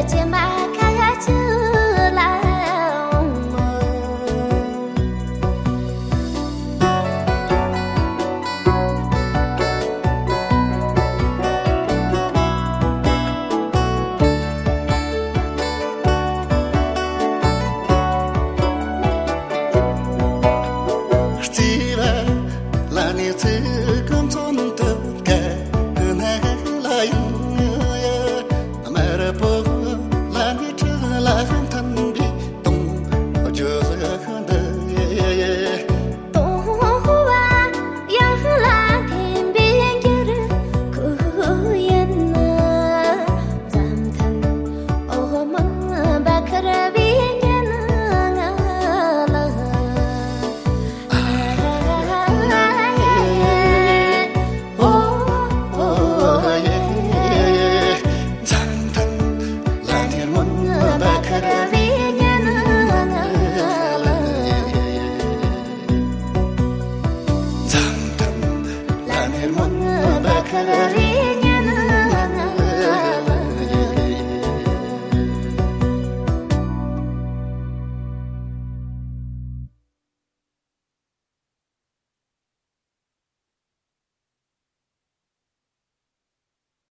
热杰玛卡就拉姆，今晚让你醉。bakaları